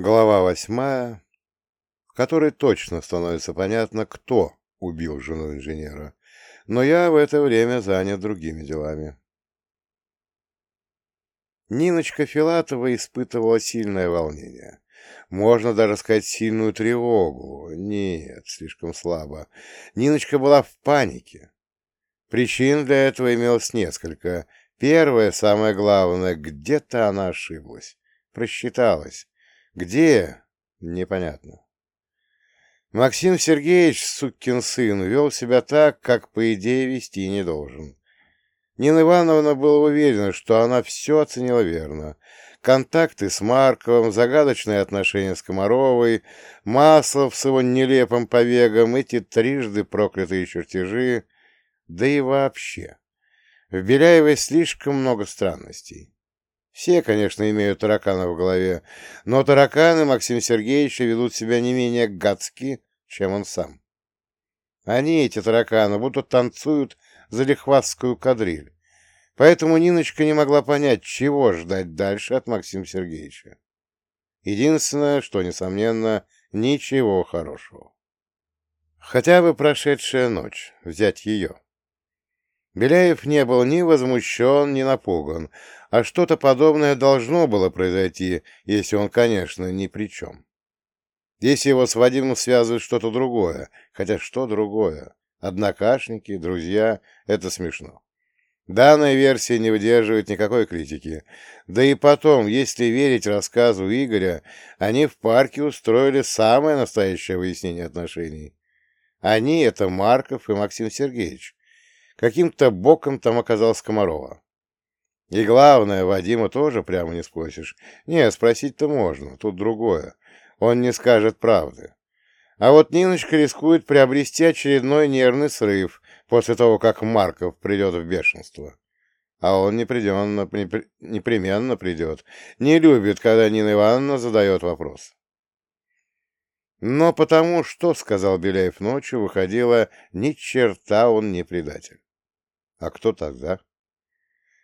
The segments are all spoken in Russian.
Глава восьмая, в которой точно становится понятно, кто убил жену инженера, но я в это время занят другими делами. Ниночка Филатова испытывала сильное волнение. Можно даже сказать сильную тревогу. Нет, слишком слабо. Ниночка была в панике. Причин для этого имелось несколько. Первое, самое главное, где-то она ошиблась, просчиталась. Где? Непонятно. Максим Сергеевич, сукин сын, вел себя так, как, по идее, вести не должен. Нина Ивановна была уверена, что она все оценила верно. Контакты с Марковым, загадочные отношения с Комаровой, Маслов с его нелепым побегом, эти трижды проклятые чертежи, да и вообще. В Беляевой слишком много странностей. Все, конечно, имеют таракана в голове, но тараканы Максима Сергеевича ведут себя не менее гадски, чем он сам. Они, эти тараканы, будто танцуют за лихвастскую кадриль. Поэтому Ниночка не могла понять, чего ждать дальше от Максима Сергеевича. Единственное, что, несомненно, ничего хорошего. Хотя бы прошедшая ночь, взять ее. Беляев не был ни возмущен, ни напуган, а что-то подобное должно было произойти, если он, конечно, ни при чем. Если его с Вадимом связывает что-то другое, хотя что другое? Однокашники, друзья — это смешно. Данная версия не выдерживает никакой критики. Да и потом, если верить рассказу Игоря, они в парке устроили самое настоящее выяснение отношений. Они — это Марков и Максим Сергеевич. Каким-то боком там оказалась Комарова. И главное, Вадима тоже прямо не спросишь. Не, спросить-то можно, тут другое. Он не скажет правды. А вот Ниночка рискует приобрести очередной нервный срыв после того, как Марков придет в бешенство. А он непременно, непременно придет. Не любит, когда Нина Ивановна задает вопрос. Но потому что, — сказал Беляев ночью, — выходило, ни черта он не предатель. А кто тогда?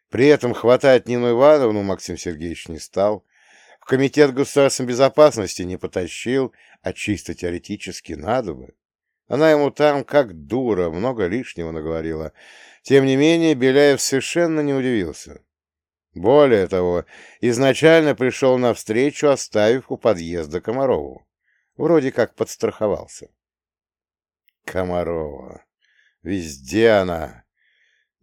При этом хватать Нину Ивановну Максим Сергеевич не стал, в Комитет государственной безопасности не потащил, а чисто теоретически надо бы. Она ему там, как дура, много лишнего наговорила. Тем не менее, Беляев совершенно не удивился. Более того, изначально пришел навстречу, оставив у подъезда Комарову. Вроде как подстраховался. Комарова. Везде она.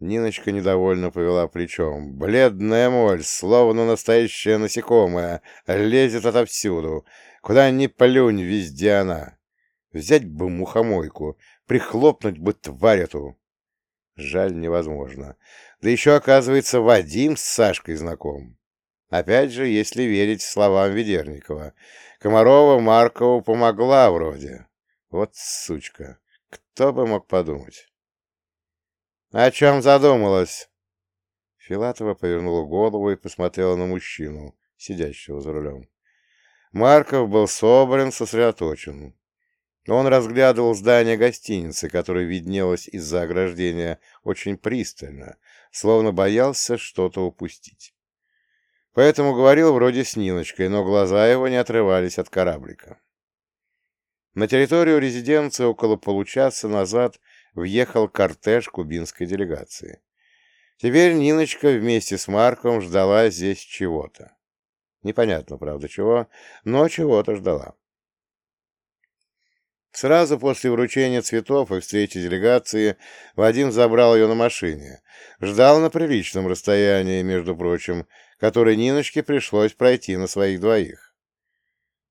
Ниночка недовольно повела плечом. Бледная моль, словно настоящая насекомая, лезет отовсюду. Куда ни плюнь, везде она. Взять бы мухомойку, прихлопнуть бы тварь эту. Жаль, невозможно. Да еще, оказывается, Вадим с Сашкой знаком. Опять же, если верить словам Ведерникова. Комарова Маркову помогла вроде. Вот сучка. Кто бы мог подумать. «О чем задумалась?» Филатова повернула голову и посмотрела на мужчину, сидящего за рулем. Марков был собран, сосредоточен. Он разглядывал здание гостиницы, которое виднелось из-за ограждения очень пристально, словно боялся что-то упустить. Поэтому говорил вроде с Ниночкой, но глаза его не отрывались от кораблика. На территорию резиденции около получаса назад въехал кортеж кубинской делегации. Теперь Ниночка вместе с Марком ждала здесь чего-то. Непонятно, правда, чего, но чего-то ждала. Сразу после вручения цветов и встречи делегации Вадим забрал ее на машине. Ждал на приличном расстоянии, между прочим, которое Ниночке пришлось пройти на своих двоих.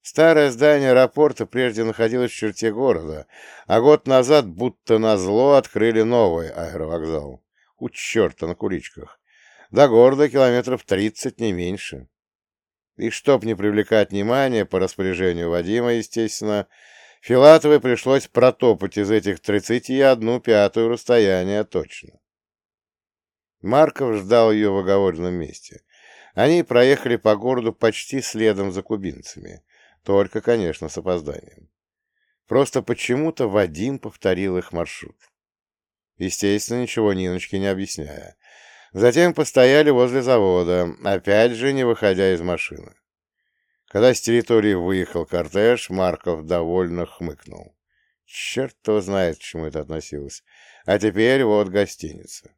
Старое здание аэропорта прежде находилось в черте города, а год назад будто назло открыли новый аэровокзал. У черта на куличках. До города километров тридцать, не меньше. И чтоб не привлекать внимания, по распоряжению Вадима, естественно, Филатовой пришлось протопать из этих тридцати одну пятую расстояния точно. Марков ждал ее в оговоренном месте. Они проехали по городу почти следом за кубинцами. Только, конечно, с опозданием. Просто почему-то Вадим повторил их маршрут. Естественно, ничего Ниночке не объясняя. Затем постояли возле завода, опять же не выходя из машины. Когда с территории выехал кортеж, Марков довольно хмыкнул. Черт его знает, к чему это относилось. А теперь вот гостиница.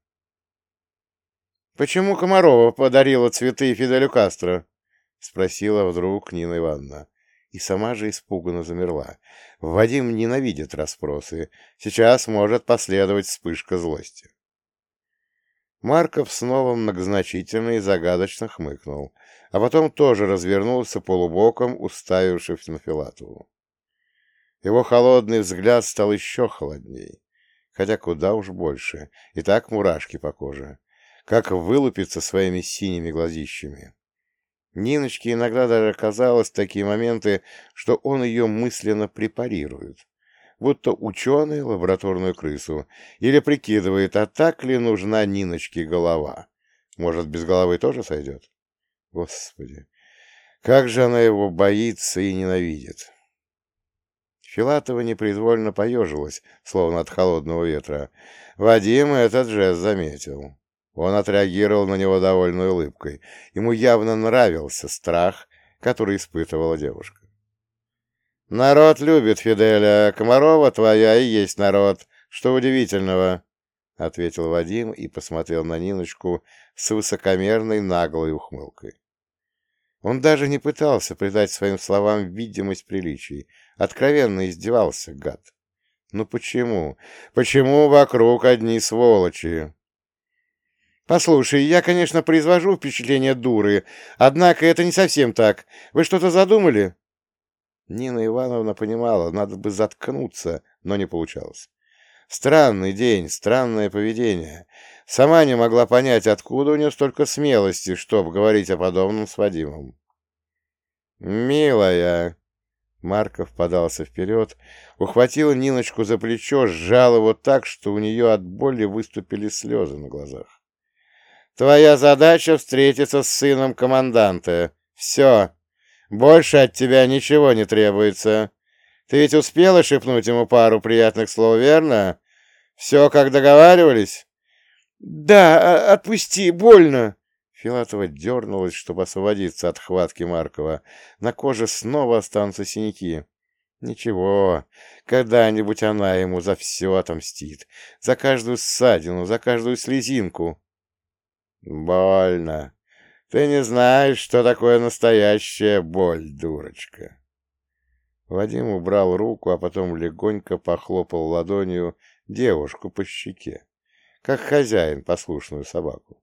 «Почему Комарова подарила цветы Фиделю Кастро?» — спросила вдруг Нина Ивановна. И сама же испуганно замерла. Вадим ненавидит расспросы. Сейчас может последовать вспышка злости. Марков снова многозначительно и загадочно хмыкнул, а потом тоже развернулся полубоком, уставившись на Филатову. Его холодный взгляд стал еще холодней, хотя куда уж больше, и так мурашки по коже, как вылупится своими синими глазищами. Ниночке иногда даже казалось такие моменты, что он ее мысленно препарирует, будто ученый лабораторную крысу, или прикидывает, а так ли нужна Ниночке голова. Может, без головы тоже сойдет? Господи, как же она его боится и ненавидит. Филатова непроизвольно поежилась, словно от холодного ветра. Вадим этот жест заметил. Он отреагировал на него довольной улыбкой. Ему явно нравился страх, который испытывала девушка. «Народ любит Фиделя. Комарова твоя и есть народ. Что удивительного?» — ответил Вадим и посмотрел на Ниночку с высокомерной наглой ухмылкой. Он даже не пытался придать своим словам видимость приличий. Откровенно издевался, гад. Ну почему? Почему вокруг одни сволочи? Послушай, я, конечно, произвожу впечатление дуры, однако это не совсем так. Вы что-то задумали? Нина Ивановна понимала, надо бы заткнуться, но не получалось. Странный день, странное поведение. Сама не могла понять, откуда у нее столько смелости, чтобы говорить о подобном с Вадимом. «Милая!» Марков подался вперед, ухватил Ниночку за плечо, сжал его так, что у нее от боли выступили слезы на глазах. «Твоя задача — встретиться с сыном команданта. Все. Больше от тебя ничего не требуется. Ты ведь успела шепнуть ему пару приятных слов, верно? Все, как договаривались?» «Да, а, отпусти, больно!» Филатова дернулась, чтобы освободиться от хватки Маркова. На коже снова останутся синяки. Ничего, когда-нибудь она ему за все отомстит. За каждую ссадину, за каждую слезинку. Больно. Ты не знаешь, что такое настоящая боль, дурочка. Вадим убрал руку, а потом легонько похлопал ладонью девушку по щеке, как хозяин послушную собаку.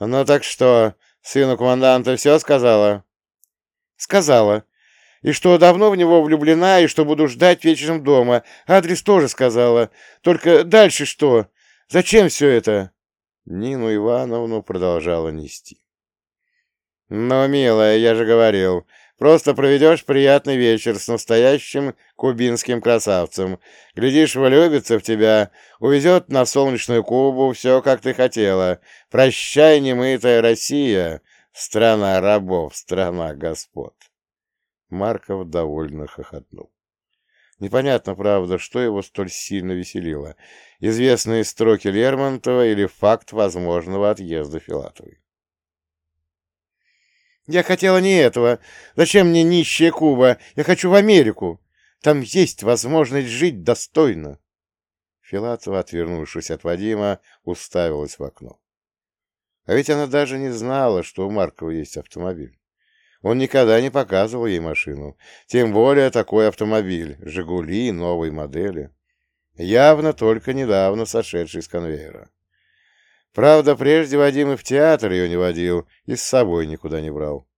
«Ну так что, сыну команданта все сказала?» «Сказала. И что давно в него влюблена, и что буду ждать вечером дома. Адрес тоже сказала. Только дальше что? Зачем все это?» Нину Ивановну продолжала нести. «Ну, милая, я же говорил, Просто проведешь приятный вечер с настоящим кубинским красавцем. Глядишь, влюбится в тебя, увезет на солнечную Кубу, все, как ты хотела. Прощай, немытая Россия, страна рабов, страна господ. Марков довольно хохотнул. Непонятно, правда, что его столь сильно веселило. Известные строки Лермонтова или факт возможного отъезда Филатовой. Я хотела не этого. Зачем мне нищая Куба? Я хочу в Америку. Там есть возможность жить достойно. Филатова, отвернувшись от Вадима, уставилась в окно. А ведь она даже не знала, что у Маркова есть автомобиль. Он никогда не показывал ей машину. Тем более такой автомобиль — «Жигули» новой модели. Явно только недавно сошедший с конвейера. Правда, прежде Вадим и в театр ее не водил, и с собой никуда не брал.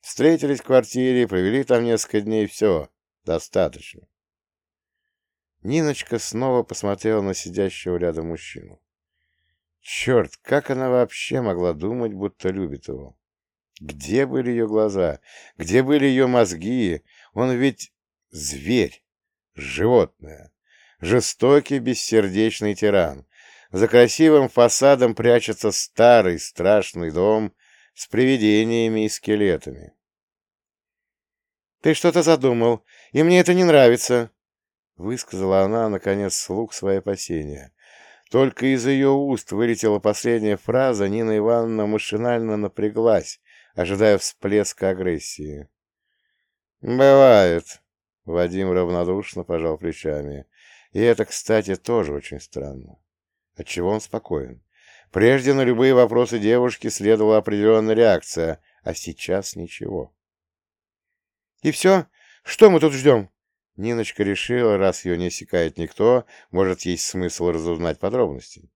Встретились в квартире, провели там несколько дней, все, достаточно. Ниночка снова посмотрела на сидящего рядом мужчину. Черт, как она вообще могла думать, будто любит его? Где были ее глаза? Где были ее мозги? Он ведь зверь, животное, жестокий, бессердечный тиран. За красивым фасадом прячется старый страшный дом с привидениями и скелетами. «Ты что-то задумал, и мне это не нравится», — высказала она, наконец, слух свои опасения. Только из ее уст вылетела последняя фраза, Нина Ивановна машинально напряглась, ожидая всплеска агрессии. Бывает. Вадим равнодушно пожал плечами. И это, кстати, тоже очень странно. Отчего он спокоен? Прежде на любые вопросы девушки следовала определенная реакция, а сейчас ничего. «И все? Что мы тут ждем?» Ниночка решила, раз ее не осекает никто, может, есть смысл разузнать подробности.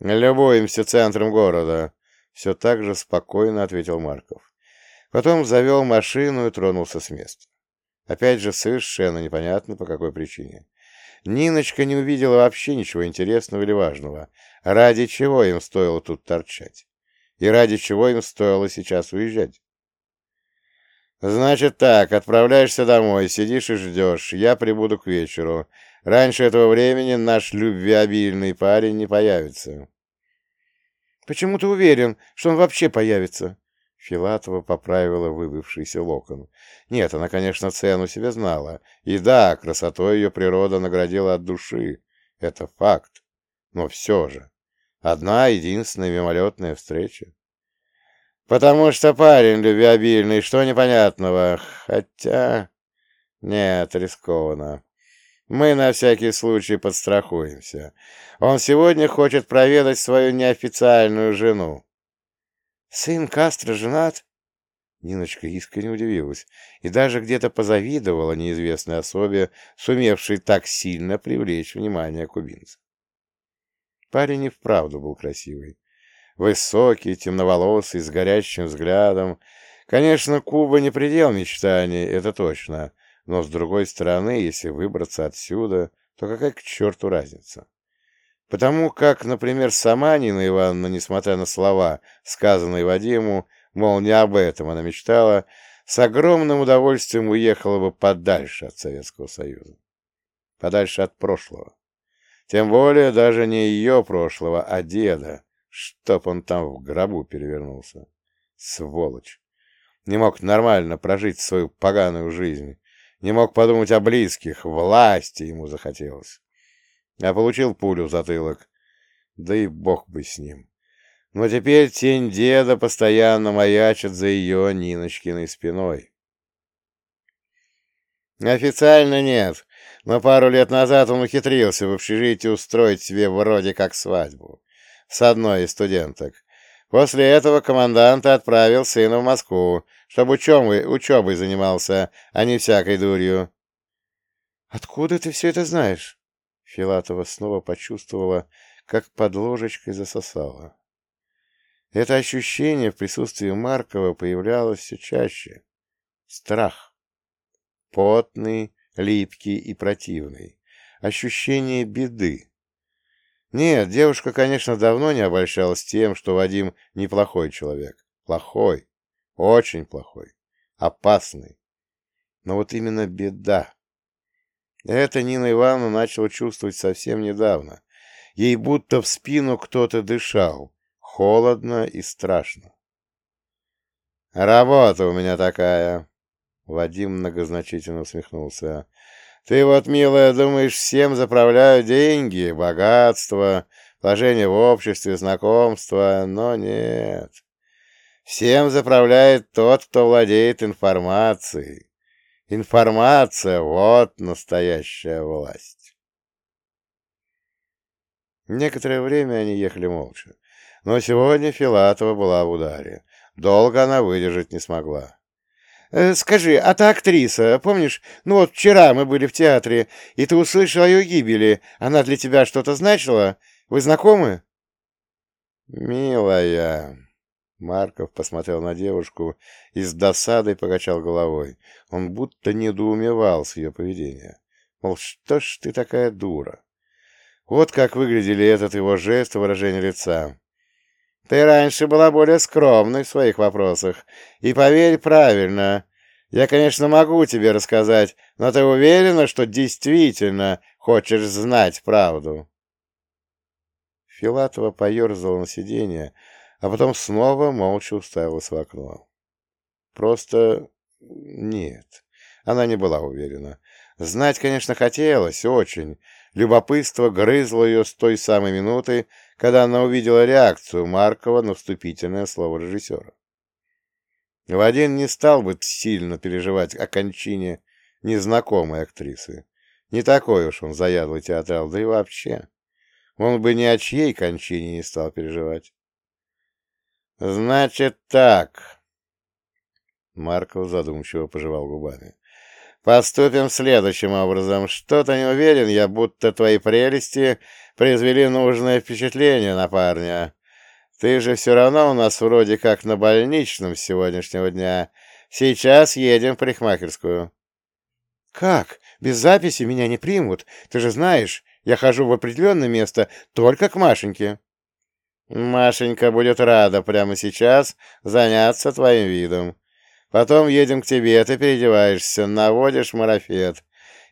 «Любуемся центром города», — все так же спокойно ответил Марков. Потом завел машину и тронулся с места. Опять же, совершенно непонятно, по какой причине. Ниночка не увидела вообще ничего интересного или важного, ради чего им стоило тут торчать, и ради чего им стоило сейчас уезжать. «Значит так, отправляешься домой, сидишь и ждешь, я прибуду к вечеру. Раньше этого времени наш любвеобильный парень не появится». «Почему ты уверен, что он вообще появится?» Филатова поправила выбывшийся локон. Нет, она, конечно, цену себе знала. И да, красотой ее природа наградила от души. Это факт. Но все же. Одна единственная мимолетная встреча. Потому что парень любвеобильный, что непонятного. Хотя... Нет, рискованно. Мы на всякий случай подстрахуемся. Он сегодня хочет проведать свою неофициальную жену. Сын Кастро женат? Ниночка искренне удивилась и даже где-то позавидовала неизвестной особе, сумевшей так сильно привлечь внимание кубинца. Парень и вправду был красивый. Высокий, темноволосый, с горящим взглядом. Конечно, Куба не предел мечтаний, это точно. Но, с другой стороны, если выбраться отсюда, то какая к черту разница? Потому как, например, сама Нина Ивановна, несмотря на слова, сказанные Вадиму, мол, не об этом она мечтала, с огромным удовольствием уехала бы подальше от Советского Союза. Подальше от прошлого. Тем более даже не ее прошлого, а деда, чтоб он там в гробу перевернулся. Сволочь! Не мог нормально прожить свою поганую жизнь. Не мог подумать о близких, власти ему захотелось а получил пулю в затылок. Да и бог бы с ним. Но теперь тень деда постоянно маячит за ее Ниночкиной спиной. Официально нет, но пару лет назад он ухитрился в общежитии устроить себе вроде как свадьбу с одной из студенток. После этого командант отправил сына в Москву, чтобы учебой, учебой занимался, а не всякой дурью. — Откуда ты все это знаешь? Филатова снова почувствовала, как под ложечкой засосала. Это ощущение в присутствии Маркова появлялось все чаще. Страх. Потный, липкий и противный. Ощущение беды. Нет, девушка, конечно, давно не обольщалась тем, что Вадим неплохой человек. Плохой. Очень плохой. Опасный. Но вот именно беда. Это Нина Ивановна начала чувствовать совсем недавно. Ей будто в спину кто-то дышал. Холодно и страшно. «Работа у меня такая!» Вадим многозначительно усмехнулся. «Ты вот, милая, думаешь, всем заправляют деньги, богатство, положение в обществе, знакомство, но нет. Всем заправляет тот, кто владеет информацией. Информация — вот настоящая власть. Некоторое время они ехали молча. Но сегодня Филатова была в ударе. Долго она выдержать не смогла. «Э, «Скажи, а та актриса, помнишь, ну вот вчера мы были в театре, и ты услышал о ее гибели. Она для тебя что-то значила? Вы знакомы?» «Милая», Марков посмотрел на девушку и с досадой покачал головой. Он будто недоумевал с ее поведения. Мол, что ж ты такая дура? Вот как выглядели этот его жест и выражение лица. Ты раньше была более скромной в своих вопросах. И поверь правильно. Я, конечно, могу тебе рассказать, но ты уверена, что действительно хочешь знать правду?» Филатова поерзала на сиденье, а потом снова молча уставилась в окно. Просто нет, она не была уверена. Знать, конечно, хотелось, очень. Любопытство грызло ее с той самой минуты, когда она увидела реакцию Маркова на вступительное слово режиссера. Вадим не стал бы сильно переживать о кончине незнакомой актрисы. Не такой уж он заядлый театрал, да и вообще. Он бы ни о чьей кончине не стал переживать. «Значит так...» Марков задумчиво пожевал губами. «Поступим следующим образом. Что-то не уверен я, будто твои прелести произвели нужное впечатление на парня. Ты же все равно у нас вроде как на больничном с сегодняшнего дня. Сейчас едем в парикмахерскую». «Как? Без записи меня не примут. Ты же знаешь, я хожу в определенное место только к Машеньке». «Машенька будет рада прямо сейчас заняться твоим видом. Потом едем к тебе, ты переодеваешься, наводишь марафет,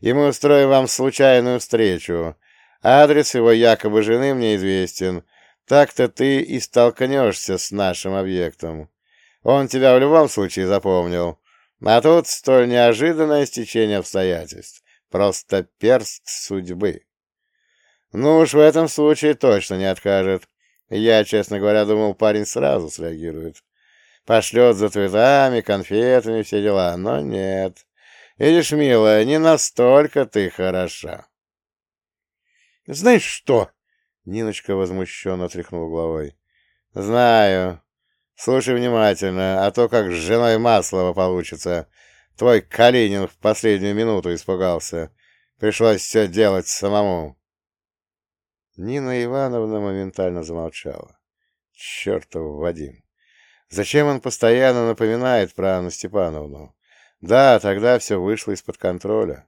и мы устроим вам случайную встречу. Адрес его якобы жены мне известен. Так-то ты и столкнешься с нашим объектом. Он тебя в любом случае запомнил. А тут столь неожиданное стечение обстоятельств. Просто перст судьбы. Ну уж в этом случае точно не откажет. Я, честно говоря, думал, парень сразу среагирует. Пошлет за цветами, конфетами, все дела. Но нет. Видишь, милая, не настолько ты хороша. Знаешь что? Ниночка возмущенно тряхнула головой. Знаю. Слушай внимательно, а то как с женой Маслова получится. Твой Калинин в последнюю минуту испугался. Пришлось все делать самому. Нина Ивановна моментально замолчала. Чертов Вадим! Зачем он постоянно напоминает про Анну Степановну? Да, тогда все вышло из-под контроля.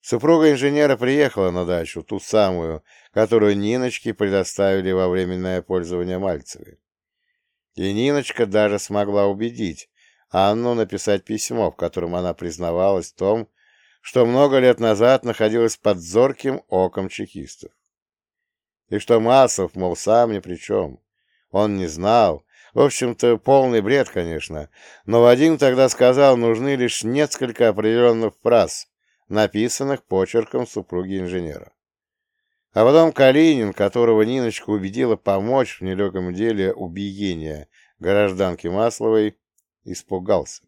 Супруга инженера приехала на дачу, ту самую, которую Ниночке предоставили во временное пользование Мальцевой. И Ниночка даже смогла убедить Анну написать письмо, в котором она признавалась в том, что много лет назад находилась под зорким оком чекистов. И что Маслов, мол, сам ни при чем. Он не знал. В общем-то, полный бред, конечно. Но Вадим тогда сказал, нужны лишь несколько определенных фраз, написанных почерком супруги инженера. А потом Калинин, которого Ниночка убедила помочь в нелегком деле убиения гражданки Масловой, испугался.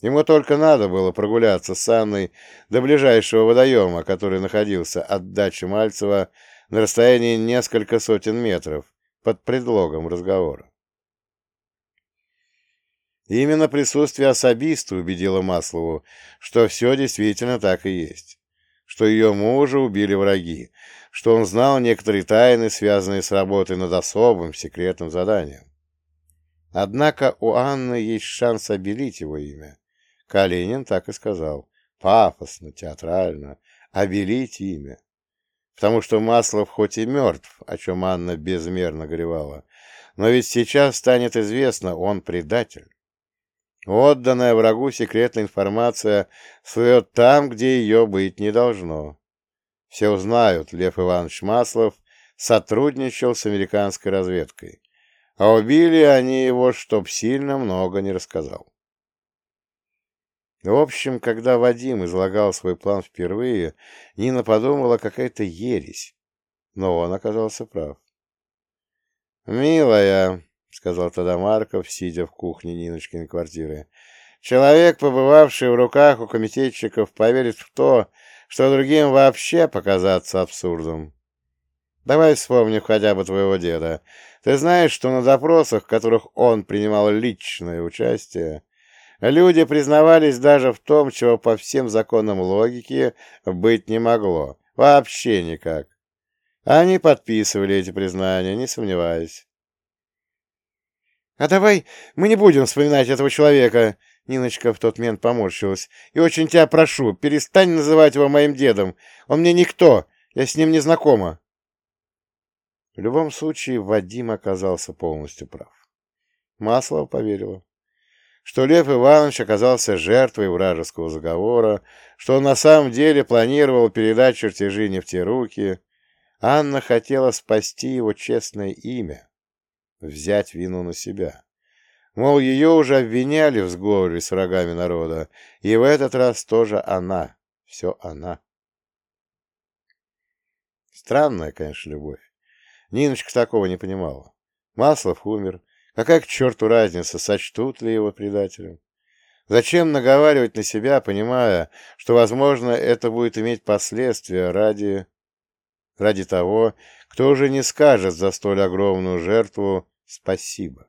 Ему только надо было прогуляться с Анной до ближайшего водоема, который находился от дачи Мальцева на расстоянии несколько сотен метров под предлогом разговора. Именно присутствие особиста убедило Маслову, что все действительно так и есть, что ее мужа убили враги, что он знал некоторые тайны, связанные с работой над особым секретным заданием. Однако у Анны есть шанс обелить его имя. Калинин так и сказал, пафосно, театрально, обелить имя потому что Маслов хоть и мертв, о чем Анна безмерно горевала, но ведь сейчас станет известно, он предатель. Отданная врагу секретная информация слывет там, где ее быть не должно. Все узнают, Лев Иванович Маслов сотрудничал с американской разведкой, а убили они его, чтоб сильно много не рассказал. В общем, когда Вадим излагал свой план впервые, Нина подумала, какая-то ересь. Но он оказался прав. «Милая», — сказал тогда Марков, сидя в кухне Ниночкиной квартиры, «человек, побывавший в руках у комитетчиков, поверит в то, что другим вообще показаться абсурдом. Давай вспомним хотя бы твоего деда. Ты знаешь, что на допросах, в которых он принимал личное участие, Люди признавались даже в том, чего по всем законам логики быть не могло. Вообще никак. Они подписывали эти признания, не сомневаясь. «А давай мы не будем вспоминать этого человека!» Ниночка в тот момент поморщилась. «И очень тебя прошу, перестань называть его моим дедом. Он мне никто, я с ним не знакома». В любом случае, Вадим оказался полностью прав. Маслова поверила что Лев Иванович оказался жертвой вражеского заговора, что он на самом деле планировал передать чертежи не в те руки, Анна хотела спасти его честное имя, взять вину на себя. Мол, ее уже обвиняли в сговоре с врагами народа, и в этот раз тоже она, все она. Странная, конечно, любовь. Ниночка такого не понимала. Маслов умер, Какая к черту разница, сочтут ли его предателем? Зачем наговаривать на себя, понимая, что, возможно, это будет иметь последствия ради... ради того, кто уже не скажет за столь огромную жертву «спасибо».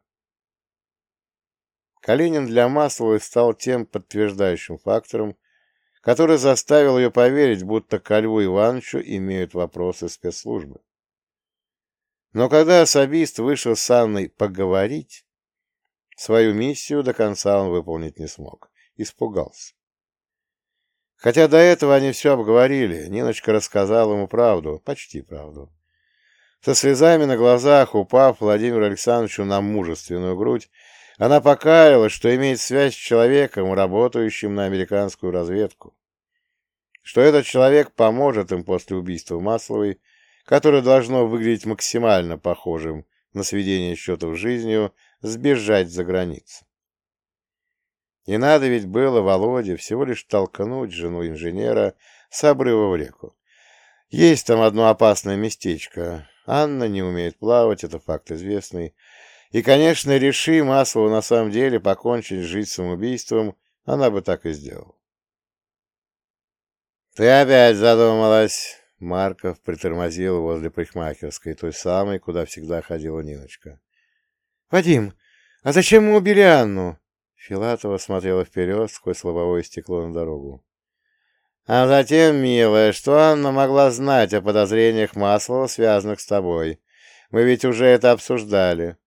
Калинин для Масловой стал тем подтверждающим фактором, который заставил ее поверить, будто к Льву Ивановичу имеют вопросы спецслужбы. Но когда особист вышел с Анной поговорить, свою миссию до конца он выполнить не смог. Испугался. Хотя до этого они все обговорили, Ниночка рассказала ему правду, почти правду. Со слезами на глазах, упав Владимиру Александровичу на мужественную грудь, она покаялась, что имеет связь с человеком, работающим на американскую разведку. Что этот человек поможет им после убийства Масловой, которое должно выглядеть максимально похожим на сведение счетов жизнью, сбежать за границу. И надо ведь было Володе всего лишь толкнуть жену инженера с обрыва в реку. Есть там одно опасное местечко. Анна не умеет плавать, это факт известный. И, конечно, реши Маслову на самом деле покончить жить самоубийством, она бы так и сделала. «Ты опять задумалась!» Марков притормозил возле парикмахерской, той самой, куда всегда ходила Ниночка. «Вадим, а зачем мы убили Анну?» Филатова смотрела вперед сквозь лобовое стекло на дорогу. «А затем, милая, что Анна могла знать о подозрениях Маслова, связанных с тобой. Мы ведь уже это обсуждали.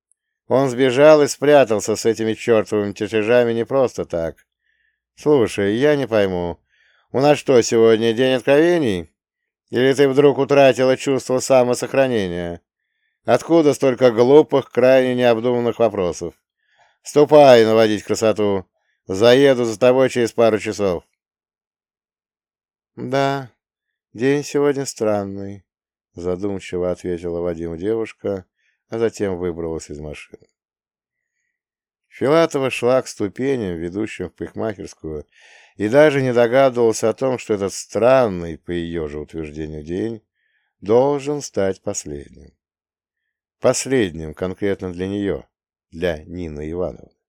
Он сбежал и спрятался с этими чертовыми чертежами не просто так. Слушай, я не пойму, у нас что, сегодня день откровений? Или ты вдруг утратила чувство самосохранения? Откуда столько глупых, крайне необдуманных вопросов? Ступай наводить красоту. Заеду за тобой через пару часов. Да, день сегодня странный, задумчиво ответила Вадиму девушка, а затем выбралась из машины. Филатова шла к ступеням, ведущим в парикмахерскую, и даже не догадывался о том, что этот странный, по ее же утверждению, день должен стать последним. Последним конкретно для нее, для Нины Ивановны.